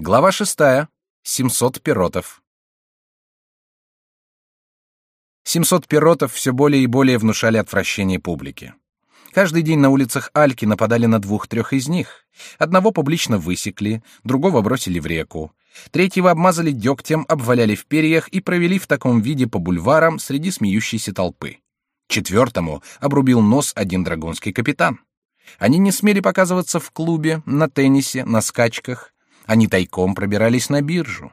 Глава шестая. Семьсот пиротов. Семьсот пиротов все более и более внушали отвращение публики. Каждый день на улицах Альки нападали на двух-трех из них. Одного публично высекли, другого бросили в реку. Третьего обмазали дегтем, обваляли в перьях и провели в таком виде по бульварам среди смеющейся толпы. Четвертому обрубил нос один драгунский капитан. Они не смели показываться в клубе, на теннисе, на скачках. Они тайком пробирались на биржу.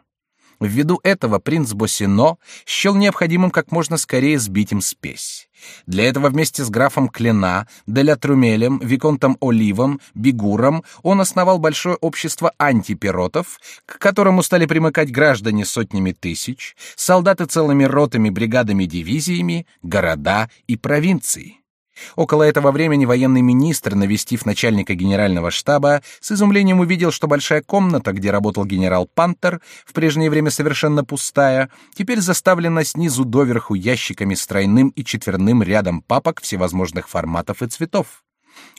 Ввиду этого принц Босино счел необходимым как можно скорее сбить им спесь. Для этого вместе с графом Клена, Деля Трумелем, Виконтом Оливом, Бигуром он основал большое общество антипиротов, к которому стали примыкать граждане сотнями тысяч, солдаты целыми ротами, бригадами, дивизиями, города и провинции. Около этого времени военный министр, навестив начальника генерального штаба, с изумлением увидел, что большая комната, где работал генерал Пантер, в прежнее время совершенно пустая, теперь заставлена снизу доверху ящиками с тройным и четверным рядом папок всевозможных форматов и цветов.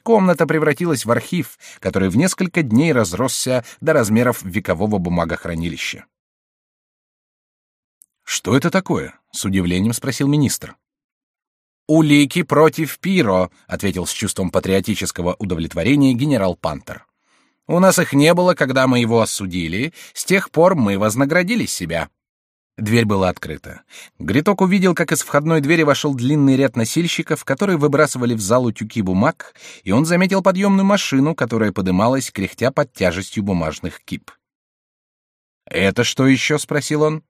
Комната превратилась в архив, который в несколько дней разросся до размеров векового бумагохранилища. «Что это такое?» — с удивлением спросил министр. «Улики против Пиро», — ответил с чувством патриотического удовлетворения генерал Пантер. «У нас их не было, когда мы его осудили, с тех пор мы вознаградили себя». Дверь была открыта. Гриток увидел, как из входной двери вошел длинный ряд носильщиков, которые выбрасывали в залу тюки бумаг, и он заметил подъемную машину, которая подымалась, кряхтя под тяжестью бумажных кип. «Это что еще?» — спросил он.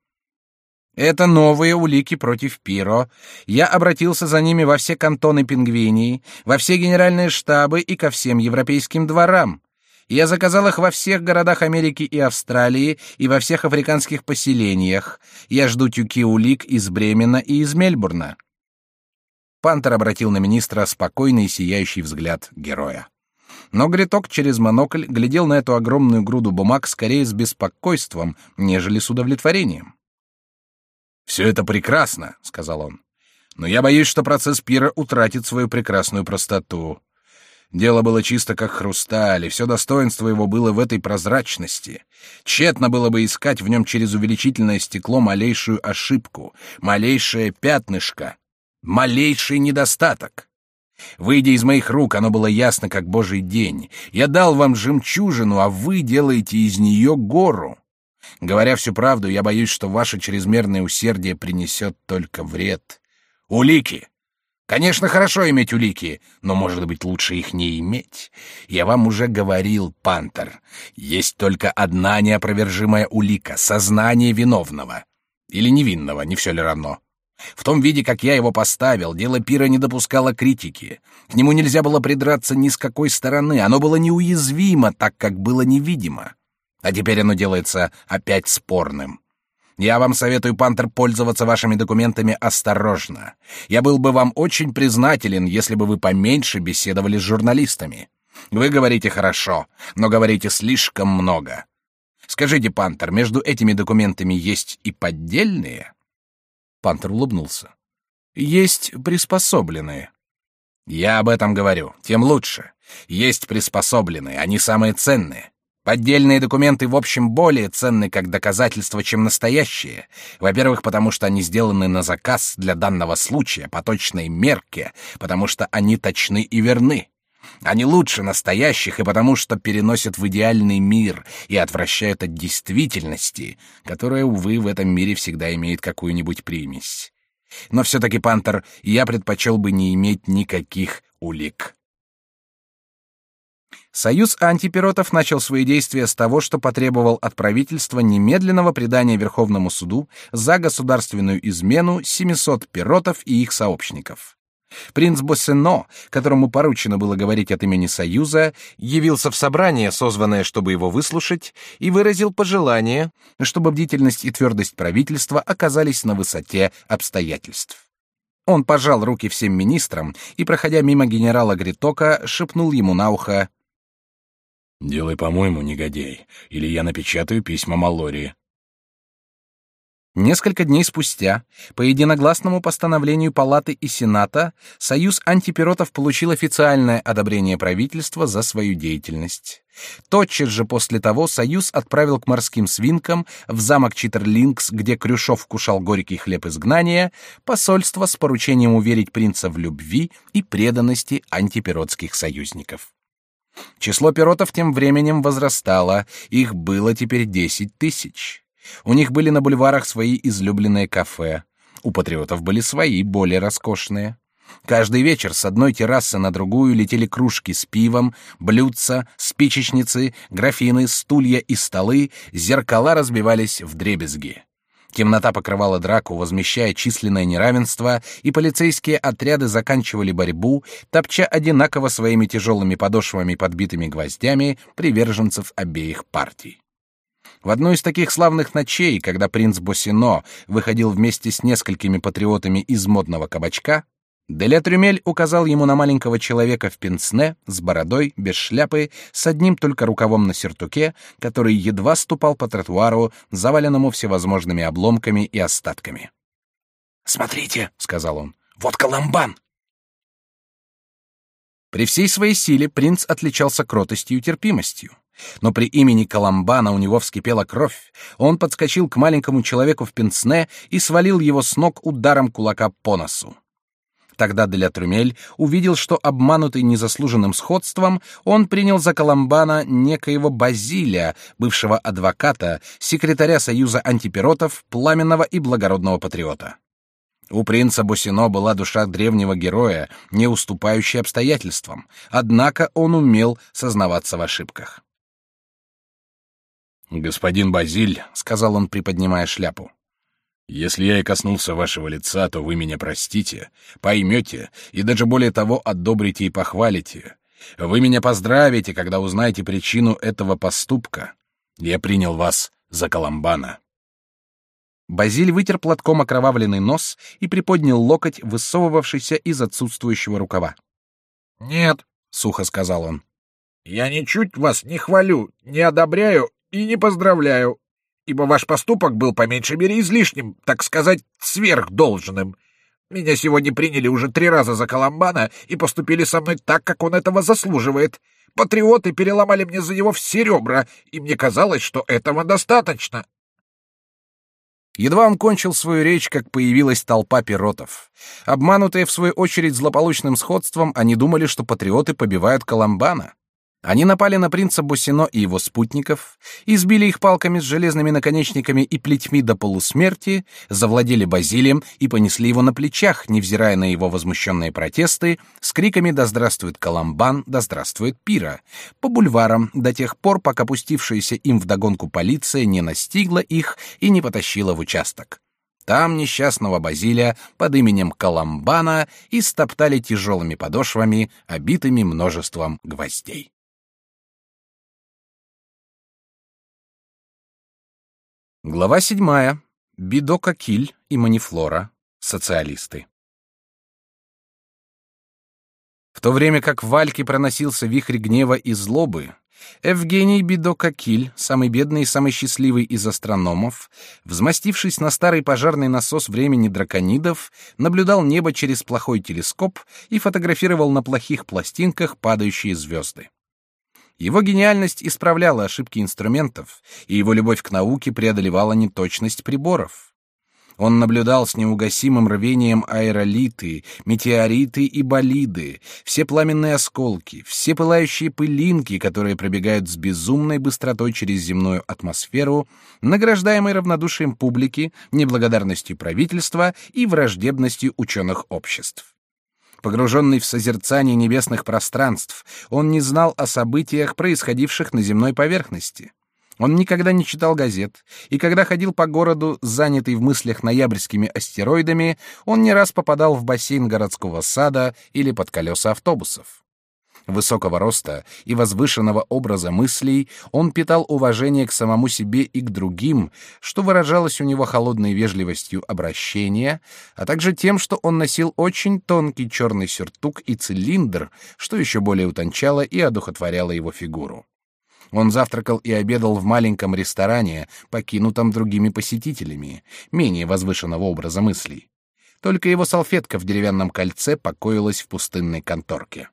Это новые улики против Пиро. Я обратился за ними во все кантоны Пингвинии, во все генеральные штабы и ко всем европейским дворам. Я заказал их во всех городах Америки и Австралии и во всех африканских поселениях. Я жду тюки улик из Бремена и из Мельбурна. Пантер обратил на министра спокойный и сияющий взгляд героя. Но Гриток через монокль глядел на эту огромную груду бумаг скорее с беспокойством, нежели с удовлетворением. «Все это прекрасно», — сказал он. «Но я боюсь, что процесс пира утратит свою прекрасную простоту. Дело было чисто как хрусталь, и все достоинство его было в этой прозрачности. Тщетно было бы искать в нем через увеличительное стекло малейшую ошибку, малейшее пятнышко, малейший недостаток. Выйдя из моих рук, оно было ясно, как божий день. Я дал вам жемчужину, а вы делаете из нее гору. Говоря всю правду, я боюсь, что ваше чрезмерное усердие принесет только вред. Улики! Конечно, хорошо иметь улики, но, может быть, лучше их не иметь. Я вам уже говорил, Пантер, есть только одна неопровержимая улика — сознание виновного. Или невинного, не все ли равно? В том виде, как я его поставил, дело пира не допускало критики. К нему нельзя было придраться ни с какой стороны, оно было неуязвимо, так как было невидимо а теперь оно делается опять спорным. Я вам советую, Пантер, пользоваться вашими документами осторожно. Я был бы вам очень признателен, если бы вы поменьше беседовали с журналистами. Вы говорите хорошо, но говорите слишком много. Скажите, Пантер, между этими документами есть и поддельные? Пантер улыбнулся. Есть приспособленные. Я об этом говорю, тем лучше. Есть приспособленные, они самые ценные. Поддельные документы в общем более ценны как доказательство, чем настоящие. Во-первых, потому что они сделаны на заказ для данного случая по точной мерке, потому что они точны и верны. Они лучше настоящих и потому что переносят в идеальный мир и отвращают от действительности, которая, увы, в этом мире всегда имеет какую-нибудь примесь. Но все-таки, Пантер, я предпочел бы не иметь никаких улик. Союз антипиротов начал свои действия с того, что потребовал от правительства немедленного предания Верховному суду за государственную измену 700 пиротов и их сообщников. Принц Боссено, которому поручено было говорить от имени Союза, явился в собрание, созванное, чтобы его выслушать, и выразил пожелание, чтобы бдительность и твердость правительства оказались на высоте обстоятельств. Он пожал руки всем министрам и, проходя мимо генерала Гритока, шепнул ему на ухо Делай по-моему, негодяй, или я напечатаю письма Малори. Несколько дней спустя, по единогласному постановлению Палаты и Сената, Союз антипиротов получил официальное одобрение правительства за свою деятельность. Тотчас же после того Союз отправил к морским свинкам в замок Читерлингс, где Крюшов кушал горький хлеб изгнания, посольство с поручением уверить принца в любви и преданности антипиротских союзников. Число пиротов тем временем возрастало, их было теперь десять тысяч. У них были на бульварах свои излюбленные кафе. У патриотов были свои, более роскошные. Каждый вечер с одной террасы на другую летели кружки с пивом, блюдца, спичечницы, графины, стулья и столы, зеркала разбивались в дребезги. Темнота покрывала драку, возмещая численное неравенство, и полицейские отряды заканчивали борьбу, топча одинаково своими тяжелыми подошвами, подбитыми гвоздями, приверженцев обеих партий. В одну из таких славных ночей, когда принц Босино выходил вместе с несколькими патриотами из модного кабачка, Деля Трюмель указал ему на маленького человека в пенсне, с бородой, без шляпы, с одним только рукавом на сюртуке, который едва ступал по тротуару, заваленному всевозможными обломками и остатками. «Смотрите», — сказал он, — «вот Коломбан!» При всей своей силе принц отличался кротостью и терпимостью. Но при имени Коломбана у него вскипела кровь. Он подскочил к маленькому человеку в пенсне и свалил его с ног ударом кулака по носу. Тогда Деля Трюмель увидел, что обманутый незаслуженным сходством, он принял за Коломбана некоего Базилия, бывшего адвоката, секретаря Союза антипиротов, пламенного и благородного патриота. У принца Бусино была душа древнего героя, не уступающая обстоятельствам, однако он умел сознаваться в ошибках. «Господин Базиль», — сказал он, приподнимая шляпу, — «если я и коснулся вашего лица, то вы меня простите, поймете и даже более того одобрите и похвалите. Вы меня поздравите, когда узнаете причину этого поступка. Я принял вас за Коломбана». Базиль вытер платком окровавленный нос и приподнял локоть, высовывавшийся из отсутствующего рукава. «Нет», — сухо сказал он, — «я ничуть вас не хвалю, не одобряю и не поздравляю, ибо ваш поступок был по меньшей мере излишним, так сказать, сверхдолжным. Меня сегодня приняли уже три раза за Коломбана и поступили со мной так, как он этого заслуживает. Патриоты переломали мне за него все ребра, и мне казалось, что этого достаточно. Едва он кончил свою речь, как появилась толпа пиротов. Обманутые, в свою очередь, злополучным сходством, они думали, что патриоты побивают Коломбана. Они напали на принца Бусино и его спутников, избили их палками с железными наконечниками и плетьми до полусмерти, завладели Базилием и понесли его на плечах, невзирая на его возмущенные протесты, с криками «Да здравствует Коломбан! Да здравствует Пира!» по бульварам до тех пор, пока пустившаяся им вдогонку полиция не настигла их и не потащила в участок. Там несчастного Базилия под именем Коломбана истоптали тяжелыми подошвами, обитыми множеством гвоздей. Глава седьмая. Бидока Киль и Манифлора. Социалисты. В то время как в Вальке проносился вихрь гнева и злобы, Евгений Бидока Киль, самый бедный и самый счастливый из астрономов, взмастившись на старый пожарный насос времени драконидов, наблюдал небо через плохой телескоп и фотографировал на плохих пластинках падающие звезды. Его гениальность исправляла ошибки инструментов, и его любовь к науке преодолевала неточность приборов. Он наблюдал с неугасимым рвением аэролиты, метеориты и болиды, все пламенные осколки, все пылающие пылинки, которые пробегают с безумной быстротой через земную атмосферу, награждаемой равнодушием публики, неблагодарностью правительства и враждебностью ученых обществ. Погруженный в созерцание небесных пространств, он не знал о событиях, происходивших на земной поверхности. Он никогда не читал газет, и когда ходил по городу, занятый в мыслях ноябрьскими астероидами, он не раз попадал в бассейн городского сада или под колеса автобусов высокого роста и возвышенного образа мыслей, он питал уважение к самому себе и к другим, что выражалось у него холодной вежливостью обращения, а также тем, что он носил очень тонкий черный сюртук и цилиндр, что еще более утончало и одухотворяло его фигуру. Он завтракал и обедал в маленьком ресторане, покинутом другими посетителями, менее возвышенного образа мыслей. Только его салфетка в деревянном кольце покоилась в пустынной конторке.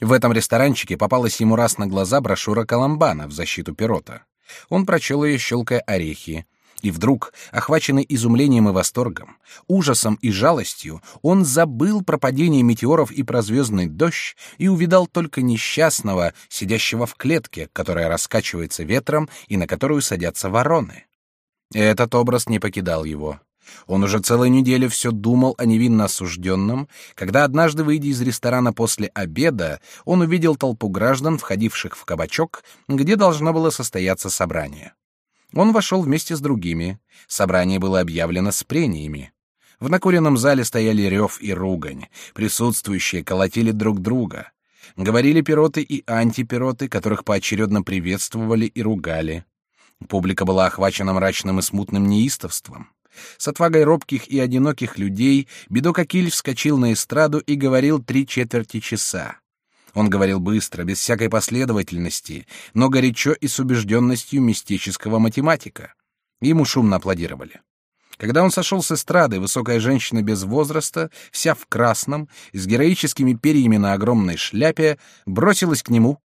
В этом ресторанчике попалась ему раз на глаза брошюра Коломбана в защиту Пирота. Он прочел ее, щелкая орехи, и вдруг, охваченный изумлением и восторгом, ужасом и жалостью, он забыл про падение метеоров и про звездный дождь и увидал только несчастного, сидящего в клетке, которая раскачивается ветром и на которую садятся вороны. Этот образ не покидал его. Он уже целую неделю все думал о невинно осужденном, когда однажды, выйдя из ресторана после обеда, он увидел толпу граждан, входивших в кабачок, где должно было состояться собрание. Он вошел вместе с другими. Собрание было объявлено с прениями. В накуренном зале стояли рев и ругань. Присутствующие колотили друг друга. Говорили пироты и антипироты, которых поочередно приветствовали и ругали. Публика была охвачена мрачным и смутным неистовством. С отвагой робких и одиноких людей Бедокакиль вскочил на эстраду и говорил три четверти часа. Он говорил быстро, без всякой последовательности, но горячо и с убежденностью мистического математика. Ему шумно аплодировали. Когда он сошел с эстрады, высокая женщина без возраста, вся в красном, с героическими перьями на огромной шляпе, бросилась к нему,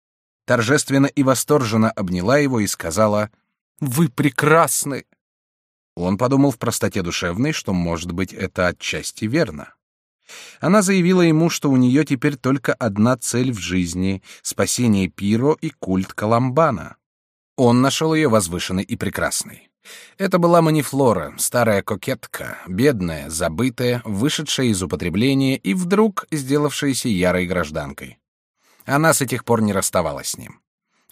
торжественно и восторженно обняла его и сказала «Вы прекрасны!» Он подумал в простоте душевной, что, может быть, это отчасти верно. Она заявила ему, что у нее теперь только одна цель в жизни — спасение Пиро и культ Коломбана. Он нашел ее возвышенной и прекрасной. Это была Манифлора, старая кокетка, бедная, забытая, вышедшая из употребления и вдруг сделавшаяся ярой гражданкой. Она с тех пор не расставалась с ним.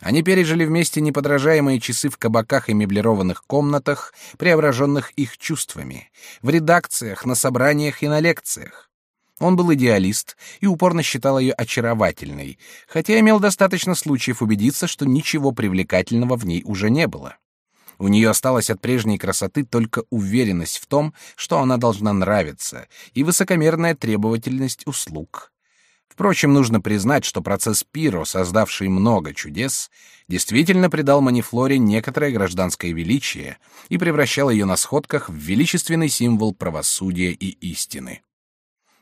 Они пережили вместе неподражаемые часы в кабаках и меблированных комнатах, преображенных их чувствами, в редакциях, на собраниях и на лекциях. Он был идеалист и упорно считал ее очаровательной, хотя имел достаточно случаев убедиться, что ничего привлекательного в ней уже не было. У нее осталась от прежней красоты только уверенность в том, что она должна нравиться, и высокомерная требовательность услуг. Впрочем, нужно признать, что процесс Пиро, создавший много чудес, действительно придал Манифлоре некоторое гражданское величие и превращал ее на сходках в величественный символ правосудия и истины.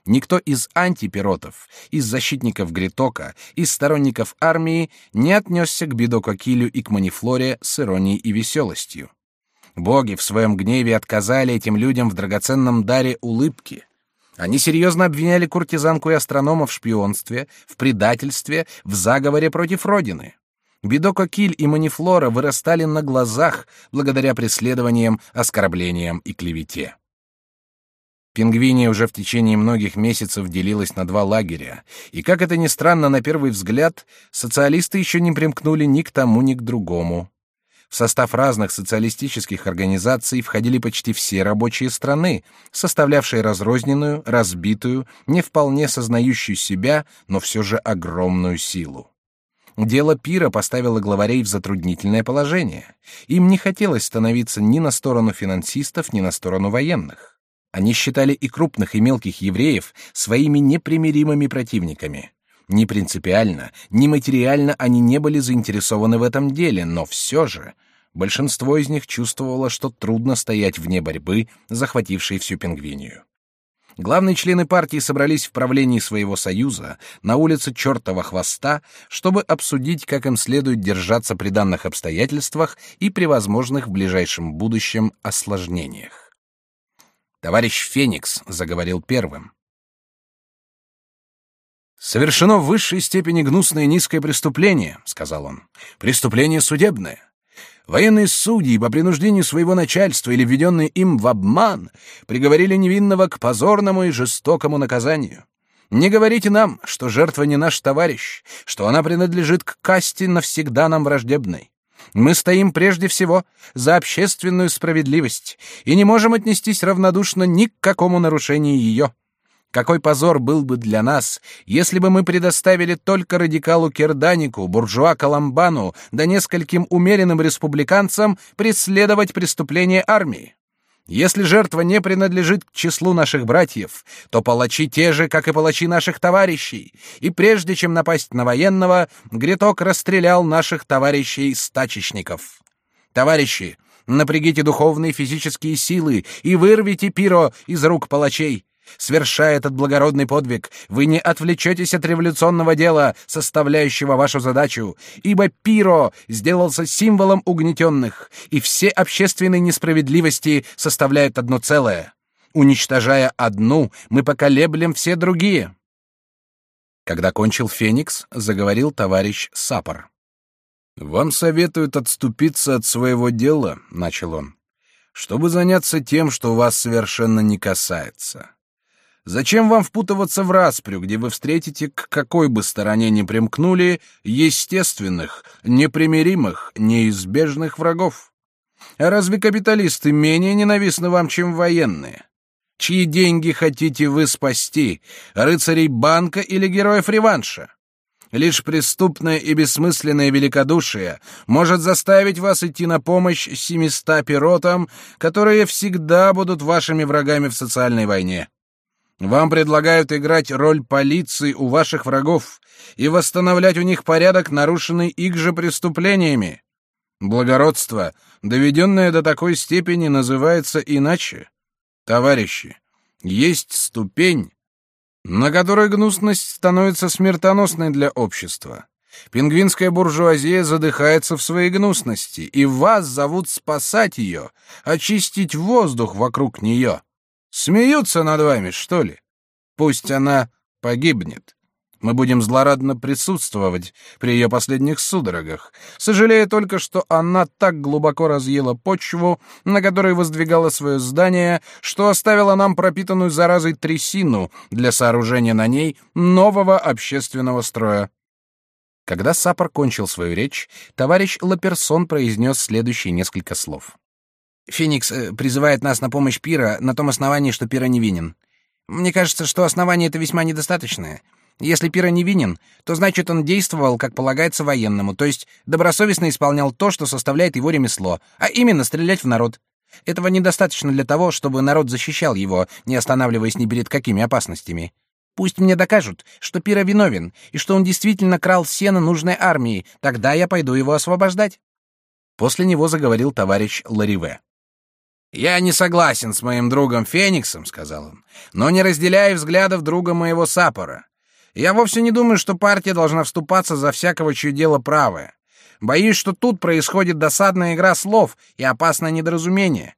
Никто из антипиротов, из защитников Гритока, из сторонников армии не отнесся к Бидококилю и к Манифлоре с иронией и веселостью. Боги в своем гневе отказали этим людям в драгоценном даре улыбки. Они серьезно обвиняли куртизанку и астронома в шпионстве, в предательстве, в заговоре против Родины. Бидококиль и Манифлора вырастали на глазах благодаря преследованиям, оскорблениям и клевете. Пингвиния уже в течение многих месяцев делилась на два лагеря, и, как это ни странно на первый взгляд, социалисты еще не примкнули ни к тому, ни к другому. В состав разных социалистических организаций входили почти все рабочие страны, составлявшие разрозненную, разбитую, не вполне сознающую себя, но все же огромную силу. Дело Пира поставило главарей в затруднительное положение. Им не хотелось становиться ни на сторону финансистов, ни на сторону военных. Они считали и крупных, и мелких евреев своими непримиримыми противниками. Ни принципиально, ни материально они не были заинтересованы в этом деле, но все же большинство из них чувствовало, что трудно стоять вне борьбы, захватившей всю пингвинию. Главные члены партии собрались в правлении своего союза на улице Чертова Хвоста, чтобы обсудить, как им следует держаться при данных обстоятельствах и при возможных в ближайшем будущем осложнениях. Товарищ Феникс заговорил первым. «Совершено в высшей степени гнусное низкое преступление», — сказал он. «Преступление судебное. Военные судьи по принуждению своего начальства или введенные им в обман приговорили невинного к позорному и жестокому наказанию. Не говорите нам, что жертва не наш товарищ, что она принадлежит к касте навсегда нам враждебной. Мы стоим прежде всего за общественную справедливость и не можем отнестись равнодушно ни к какому нарушению ее. Какой позор был бы для нас, если бы мы предоставили только радикалу Керданику, буржуа Коломбану да нескольким умеренным республиканцам преследовать преступления армии. Если жертва не принадлежит к числу наших братьев, то палачи те же, как и палачи наших товарищей, и прежде чем напасть на военного, Гриток расстрелял наших товарищей-стачечников. Товарищи, напрягите духовные и физические силы и вырвите Пиро из рук палачей. Свершая этот благородный подвиг, вы не отвлечетесь от революционного дела, составляющего вашу задачу, ибо Пиро сделался символом угнетенных, и все общественные несправедливости составляют одно целое. Уничтожая одну, мы поколеблем все другие. Когда кончил Феникс, заговорил товарищ Сапор. «Вам советуют отступиться от своего дела», — начал он, «чтобы заняться тем, что вас совершенно не касается. Зачем вам впутываться в распрю, где вы встретите, к какой бы стороне ни примкнули, естественных, непримиримых, неизбежных врагов? А разве капиталисты менее ненавистны вам, чем военные? Чьи деньги хотите вы спасти, рыцарей банка или героев реванша? Лишь преступное и бессмысленное великодушие может заставить вас идти на помощь семиста пиротам, которые всегда будут вашими врагами в социальной войне. Вам предлагают играть роль полиции у ваших врагов и восстановлять у них порядок, нарушенный их же преступлениями. Благородство, доведенное до такой степени, называется иначе. Товарищи, есть ступень, на которой гнусность становится смертоносной для общества. Пингвинская буржуазия задыхается в своей гнусности, и вас зовут спасать ее, очистить воздух вокруг нее. Смеются над вами, что ли? Пусть она погибнет. Мы будем злорадно присутствовать при ее последних судорогах, сожалея только, что она так глубоко разъела почву, на которой воздвигала свое здание, что оставила нам пропитанную заразой трясину для сооружения на ней нового общественного строя. Когда Сапор кончил свою речь, товарищ Лаперсон произнес следующие несколько слов. Феникс э, призывает нас на помощь Пира на том основании, что Пира невинен. Мне кажется, что основание это весьма недостаточное. Если Пира невинен, то значит он действовал, как полагается военному, то есть добросовестно исполнял то, что составляет его ремесло, а именно стрелять в народ. Этого недостаточно для того, чтобы народ защищал его, не останавливаясь ни перед какими опасностями. Пусть мне докажут, что Пира виновен и что он действительно крал сено нужной армии, тогда я пойду его освобождать. После него заговорил товарищ Лариве. «Я не согласен с моим другом Фениксом», — сказал он, «но не разделяю взглядов друга моего Сапора. Я вовсе не думаю, что партия должна вступаться за всякого, чье дело правое. Боюсь, что тут происходит досадная игра слов и опасное недоразумение.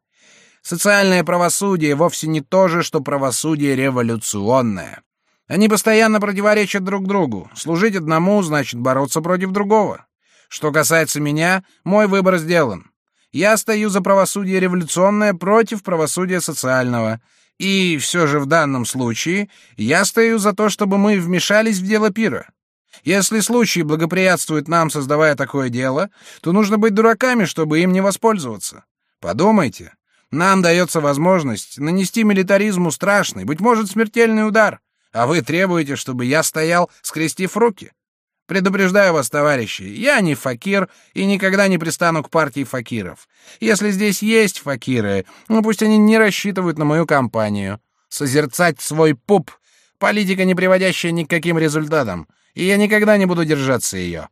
Социальное правосудие вовсе не то же, что правосудие революционное. Они постоянно противоречат друг другу. Служить одному значит бороться против другого. Что касается меня, мой выбор сделан. Я стою за правосудие революционное против правосудия социального. И все же в данном случае я стою за то, чтобы мы вмешались в дело пира. Если случай благоприятствует нам, создавая такое дело, то нужно быть дураками, чтобы им не воспользоваться. Подумайте. Нам дается возможность нанести милитаризму страшный, быть может, смертельный удар, а вы требуете, чтобы я стоял, скрестив руки. Предупреждаю вас, товарищи, я не факир и никогда не пристану к партии факиров. Если здесь есть факиры, ну пусть они не рассчитывают на мою кампанию. Созерцать свой пуп — политика, не приводящая ни к каким результатам, и я никогда не буду держаться ее.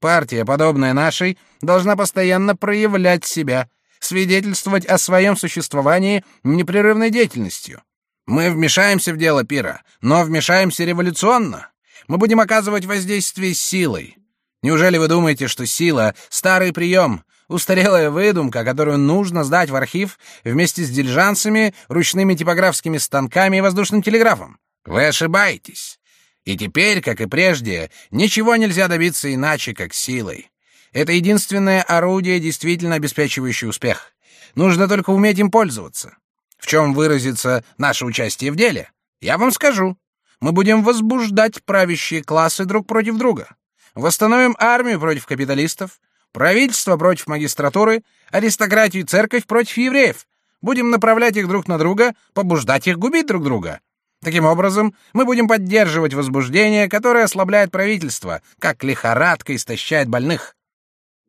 Партия, подобная нашей, должна постоянно проявлять себя, свидетельствовать о своем существовании непрерывной деятельностью. Мы вмешаемся в дело пира, но вмешаемся революционно. Мы будем оказывать воздействие силой. Неужели вы думаете, что сила — старый прием, устарелая выдумка, которую нужно сдать в архив вместе с дилижансами, ручными типографскими станками и воздушным телеграфом? Вы ошибаетесь. И теперь, как и прежде, ничего нельзя добиться иначе, как силой. Это единственное орудие, действительно обеспечивающее успех. Нужно только уметь им пользоваться. В чем выразится наше участие в деле? Я вам скажу мы будем возбуждать правящие классы друг против друга. Восстановим армию против капиталистов, правительство против магистратуры, аристократию и церковь против евреев. Будем направлять их друг на друга, побуждать их губить друг друга. Таким образом, мы будем поддерживать возбуждение, которое ослабляет правительство, как лихорадка истощает больных.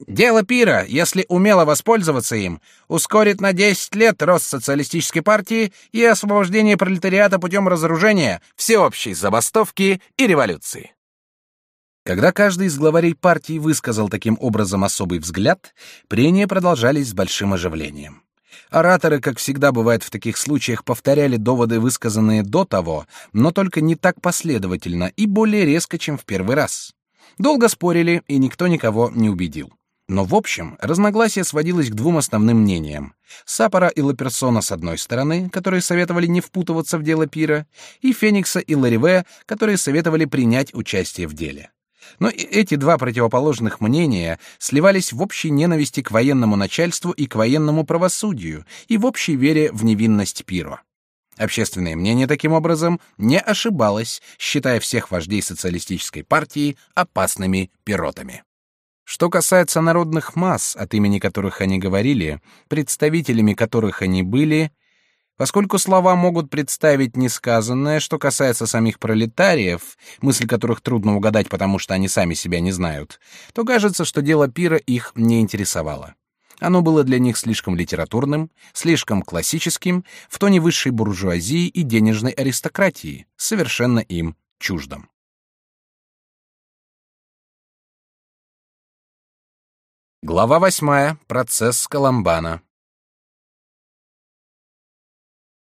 Дело пира, если умело воспользоваться им, ускорит на 10 лет рост социалистической партии и освобождение пролетариата путем разоружения, всеобщей забастовки и революции. Когда каждый из главарей партии высказал таким образом особый взгляд, прения продолжались с большим оживлением. Ораторы, как всегда бывает в таких случаях, повторяли доводы, высказанные до того, но только не так последовательно и более резко, чем в первый раз. Долго спорили, и никто никого не убедил. Но в общем разногласие сводилось к двум основным мнениям: Сапора и Лаперсона с одной стороны, которые советовали не впутываться в дело пира, и Феникса и Лариве, которые советовали принять участие в деле. Но и эти два противоположных мнения сливались в общей ненависти к военному начальству и к военному правосудию, и в общей вере в невинность Пиро. Общественное мнение таким образом не ошибалось, считая всех вождей социалистической партии опасными пиротами. Что касается народных масс, от имени которых они говорили, представителями которых они были, Поскольку слова могут представить несказанное, что касается самих пролетариев, мысль которых трудно угадать, потому что они сами себя не знают, то кажется, что дело пира их не интересовало. Оно было для них слишком литературным, слишком классическим, в тоне высшей буржуазии и денежной аристократии, совершенно им чуждым. Глава восьмая. Процесс Коломбана.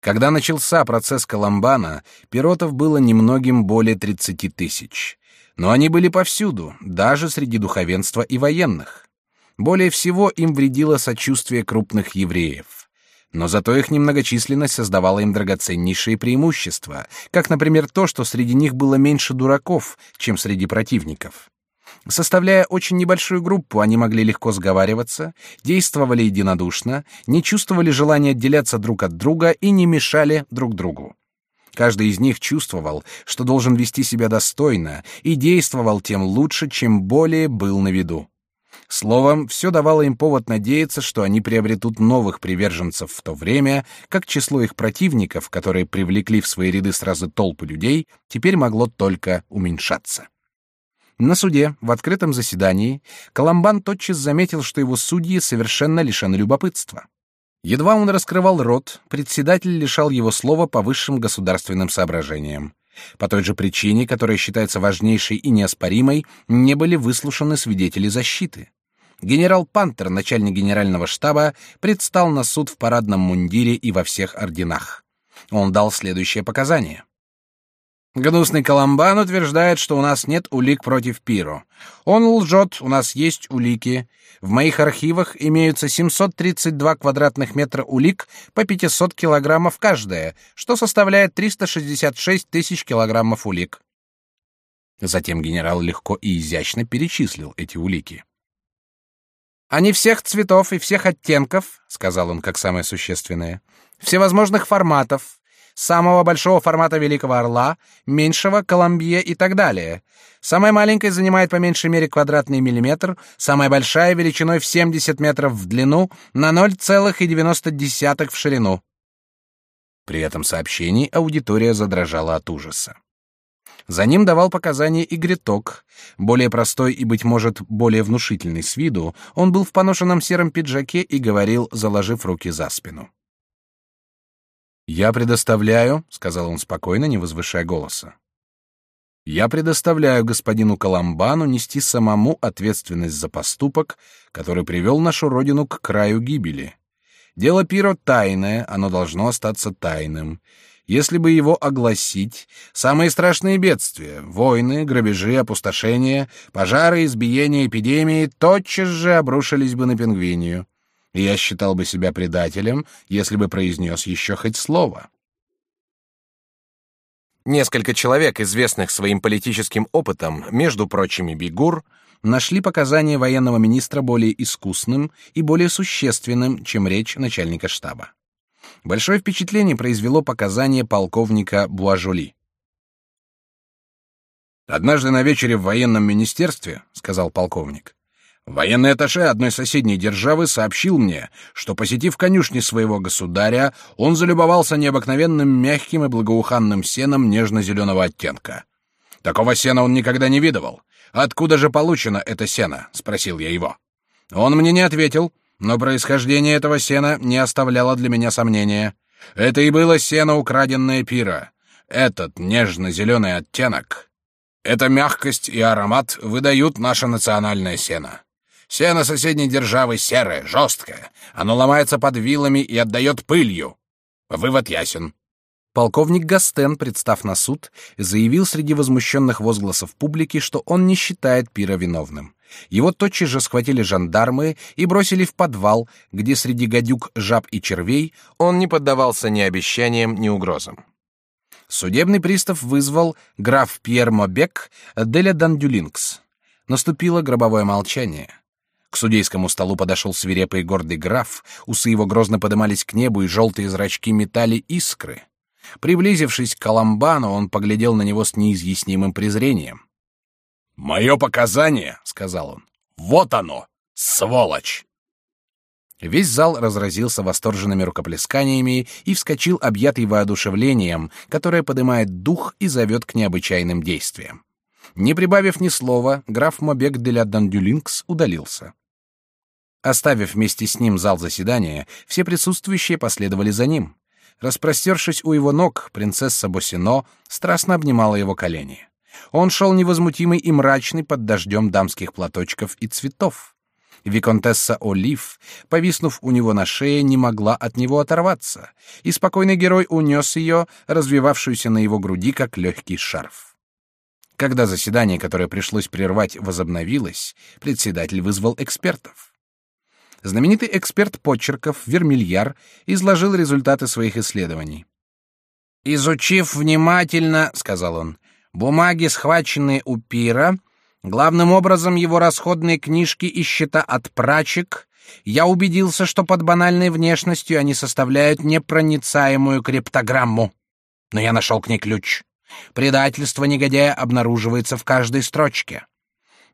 Когда начался процесс Коломбана, пиротов было немногим более 30 тысяч. Но они были повсюду, даже среди духовенства и военных. Более всего им вредило сочувствие крупных евреев. Но зато их немногочисленность создавала им драгоценнейшие преимущества, как, например, то, что среди них было меньше дураков, чем среди противников. Составляя очень небольшую группу, они могли легко сговариваться, действовали единодушно, не чувствовали желания отделяться друг от друга и не мешали друг другу. Каждый из них чувствовал, что должен вести себя достойно, и действовал тем лучше, чем более был на виду. Словом, все давало им повод надеяться, что они приобретут новых приверженцев в то время, как число их противников, которые привлекли в свои ряды сразу толпы людей, теперь могло только уменьшаться. На суде, в открытом заседании, Коломбан тотчас заметил, что его судьи совершенно лишены любопытства. Едва он раскрывал рот, председатель лишал его слова по высшим государственным соображениям. По той же причине, которая считается важнейшей и неоспоримой, не были выслушаны свидетели защиты. Генерал Пантер, начальник генерального штаба, предстал на суд в парадном мундире и во всех орденах. Он дал следующее показание. Гнусный Коломбан утверждает, что у нас нет улик против Пиро. Он лжет, у нас есть улики. В моих архивах имеются 732 квадратных метра улик по 500 килограммов каждая, что составляет 366 тысяч килограммов улик. Затем генерал легко и изящно перечислил эти улики. Они всех цветов и всех оттенков, сказал он как самое существенное, всевозможных форматов, самого большого формата Великого Орла, меньшего — Колумбия и так далее. Самая маленькая занимает по меньшей мере квадратный миллиметр, самая большая величиной в 70 метров в длину, на 0,90 в ширину. При этом сообщении аудитория задрожала от ужаса. За ним давал показания и Гриток. Более простой и, быть может, более внушительный с виду, он был в поношенном сером пиджаке и говорил, заложив руки за спину. «Я предоставляю», — сказал он спокойно, не возвышая голоса. «Я предоставляю господину Коломбану нести самому ответственность за поступок, который привел нашу родину к краю гибели. Дело Пиро тайное, оно должно остаться тайным. Если бы его огласить, самые страшные бедствия — войны, грабежи, опустошения, пожары, избиения, эпидемии — тотчас же обрушились бы на пингвинию и я считал бы себя предателем, если бы произнес еще хоть слово. Несколько человек, известных своим политическим опытом, между прочими Бигур, нашли показания военного министра более искусным и более существенным, чем речь начальника штаба. Большое впечатление произвело показание полковника Буажоли. «Однажды на вечере в военном министерстве, — сказал полковник, Военный атташе одной соседней державы сообщил мне, что, посетив конюшни своего государя, он залюбовался необыкновенным мягким и благоуханным сеном нежно-зеленого оттенка. Такого сена он никогда не видывал. «Откуда же получено это сено?» — спросил я его. Он мне не ответил, но происхождение этого сена не оставляло для меня сомнения. Это и было сено, украденное пира. Этот нежно-зеленый оттенок, эта мягкость и аромат выдают наше национальное сено. Сено соседней державы серое, жесткое. Оно ломается под вилами и отдает пылью. Вывод ясен. Полковник Гастен, представ на суд, заявил среди возмущенных возгласов публики, что он не считает Пира виновным. Его тотчас же схватили жандармы и бросили в подвал, где среди гадюк, жаб и червей он не поддавался ни обещаниям, ни угрозам. Судебный пристав вызвал граф Пьер Мобек деля Дандюлинкс. Наступило гробовое молчание. К судейскому столу подошел свирепый гордый граф, усы его грозно подымались к небу, и желтые зрачки метали искры. Приблизившись к Коломбану, он поглядел на него с неизъяснимым презрением. «Мое показание», — сказал он, — «вот оно, сволочь!» Весь зал разразился восторженными рукоплесканиями и вскочил объятый воодушевлением, которое поднимает дух и зовет к необычайным действиям. Не прибавив ни слова, граф Мобек де ля Дандюлинкс удалился. Оставив вместе с ним зал заседания, все присутствующие последовали за ним. Распростершись у его ног, принцесса Босино страстно обнимала его колени. Он шел невозмутимый и мрачный под дождем дамских платочков и цветов. Виконтесса Олив, повиснув у него на шее, не могла от него оторваться, и спокойный герой унес ее, развивавшуюся на его груди, как легкий шарф. Когда заседание, которое пришлось прервать, возобновилось, председатель вызвал экспертов. Знаменитый эксперт почерков Вермильяр изложил результаты своих исследований. «Изучив внимательно, — сказал он, — бумаги, схваченные у пира, главным образом его расходные книжки и счета от прачек, я убедился, что под банальной внешностью они составляют непроницаемую криптограмму. Но я нашел к ней ключ. Предательство негодяя обнаруживается в каждой строчке.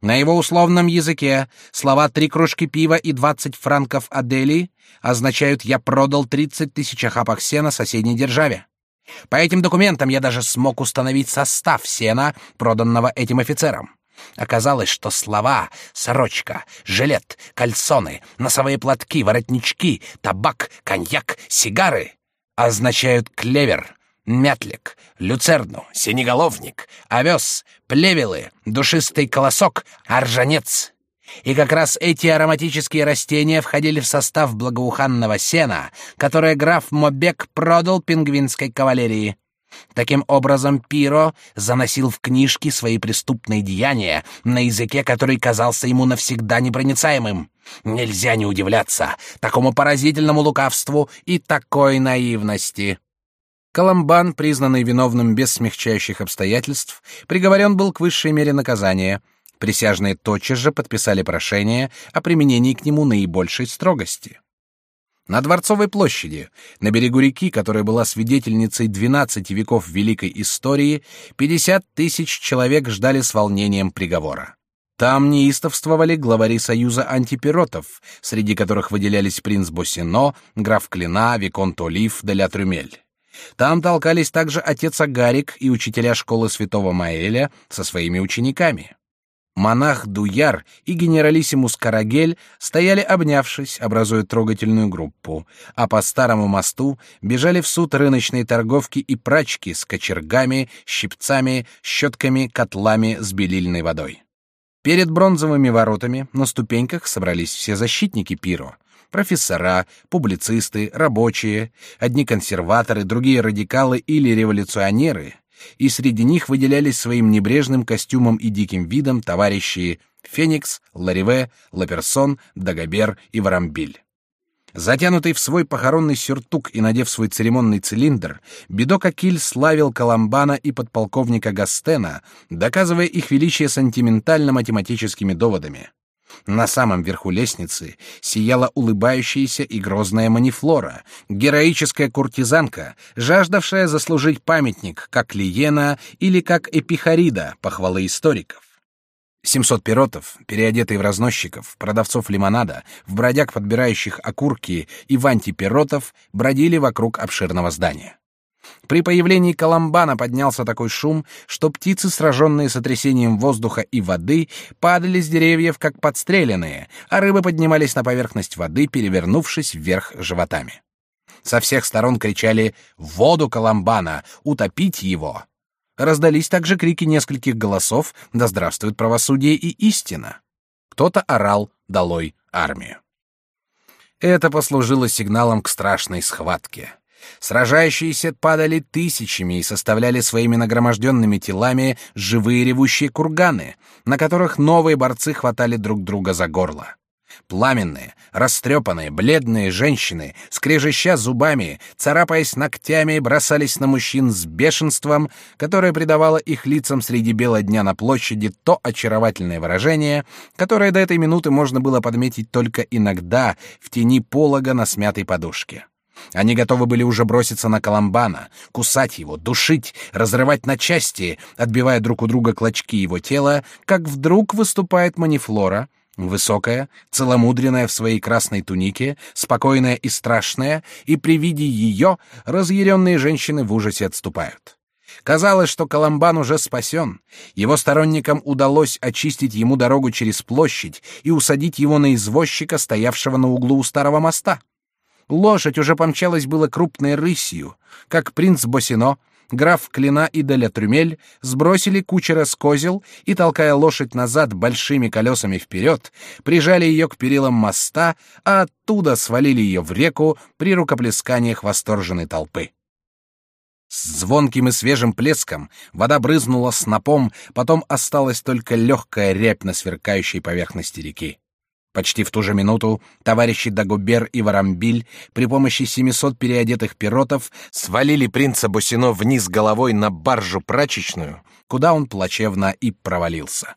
На его условном языке слова «три кружки пива» и «двадцать франков Адели» означают «я продал тридцать тысяч охапок сена соседней державе». По этим документам я даже смог установить состав сена, проданного этим офицером. Оказалось, что слова «сорочка», «жилет», «кальсоны», «носовые платки», «воротнички», «табак», «коньяк», «сигары» означают «клевер», «мятлик», «люцерну», «синеголовник», «овес», «плевелы», «душистый колосок», «оржанец». И как раз эти ароматические растения входили в состав благоуханного сена, которое граф Мобек продал пингвинской кавалерии. Таким образом, Пиро заносил в книжки свои преступные деяния на языке, который казался ему навсегда непроницаемым. Нельзя не удивляться такому поразительному лукавству и такой наивности. Коломбан, признанный виновным без смягчающих обстоятельств, приговорен был к высшей мере наказания. Присяжные тотчас же подписали прошение о применении к нему наибольшей строгости. На Дворцовой площади, на берегу реки, которая была свидетельницей 12 веков великой истории, 50 тысяч человек ждали с волнением приговора. Там неистовствовали главари союза антипиротов, среди которых выделялись принц Босино, граф Клина, виконт Олив де ля Трюмель. Там толкались также отец Агарик и учителя школы святого Маэля со своими учениками. Монах Дуяр и генералиссимус Карагель стояли обнявшись, образуя трогательную группу, а по старому мосту бежали в суд рыночные торговки и прачки с кочергами, щипцами, щетками, котлами с белильной водой. Перед бронзовыми воротами на ступеньках собрались все защитники Пиро, профессора, публицисты, рабочие, одни консерваторы, другие радикалы или революционеры — и среди них выделялись своим небрежным костюмом и диким видом товарищи Феникс, Лариве, Лаперсон, Дагобер и Варамбиль. Затянутый в свой похоронный сюртук и надев свой церемонный цилиндр, Бедок Акиль славил Коломбана и подполковника Гастена, доказывая их величие сентиментально-математическими доводами. На самом верху лестницы сияла улыбающаяся и грозная Манифлора, героическая куртизанка, жаждавшая заслужить памятник, как Лиена или как Эпихарида, похвалы историков. Семьсот пиротов, переодетые в разносчиков, продавцов лимонада, в бродяг, подбирающих окурки и в антипиротов, бродили вокруг обширного здания. При появлении Коломбана поднялся такой шум, что птицы, сраженные сотрясением воздуха и воды, падали с деревьев, как подстреленные, а рыбы поднимались на поверхность воды, перевернувшись вверх животами. Со всех сторон кричали «Воду Коломбана! Утопить его!» Раздались также крики нескольких голосов «Да здравствует правосудие и истина!» Кто-то орал «Долой армию!» Это послужило сигналом к страшной схватке. Сражающиеся падали тысячами и составляли своими нагроможденными телами живые ревущие курганы, на которых новые борцы хватали друг друга за горло. Пламенные, растрепанные, бледные женщины, скрежеща зубами, царапаясь ногтями, бросались на мужчин с бешенством, которое придавало их лицам среди бела дня на площади то очаровательное выражение, которое до этой минуты можно было подметить только иногда в тени полога на смятой подушке. Они готовы были уже броситься на Коломбана, кусать его, душить, разрывать на части, отбивая друг у друга клочки его тела, как вдруг выступает Манифлора, высокая, целомудренная в своей красной тунике, спокойная и страшная, и при виде ее разъяренные женщины в ужасе отступают. Казалось, что Коломбан уже спасен. Его сторонникам удалось очистить ему дорогу через площадь и усадить его на извозчика, стоявшего на углу у старого моста. Лошадь уже помчалась было крупной рысью, как принц Босино, граф Клина и Деля Трюмель сбросили кучера с козел и, толкая лошадь назад большими колесами вперед, прижали ее к перилам моста, а оттуда свалили ее в реку при рукоплесканиях восторженной толпы. С звонким и свежим плеском вода брызнула снопом, потом осталась только легкая рябь на сверкающей поверхности реки. Почти в ту же минуту товарищи Дагубер и Варамбиль при помощи 700 переодетых пиротов свалили принца Босино вниз головой на баржу прачечную, куда он плачевно и провалился.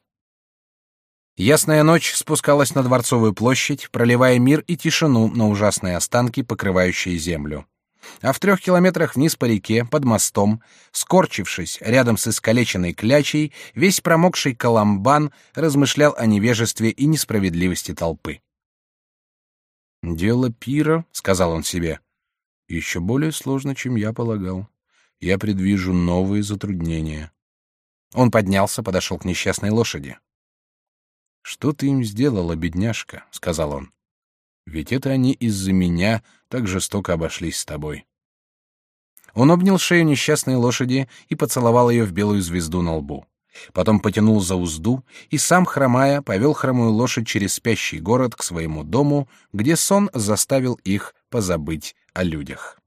Ясная ночь спускалась на Дворцовую площадь, проливая мир и тишину на ужасные останки, покрывающие землю а в трех километрах вниз по реке, под мостом, скорчившись рядом с искалеченной клячей, весь промокший Коломбан размышлял о невежестве и несправедливости толпы. «Дело пира», — сказал он себе, — «еще более сложно, чем я полагал. Я предвижу новые затруднения». Он поднялся, подошел к несчастной лошади. «Что ты им сделала, бедняжка?» — сказал он. Ведь это они из-за меня так жестоко обошлись с тобой. Он обнял шею несчастной лошади и поцеловал ее в белую звезду на лбу. Потом потянул за узду и сам, хромая, повел хромую лошадь через спящий город к своему дому, где сон заставил их позабыть о людях.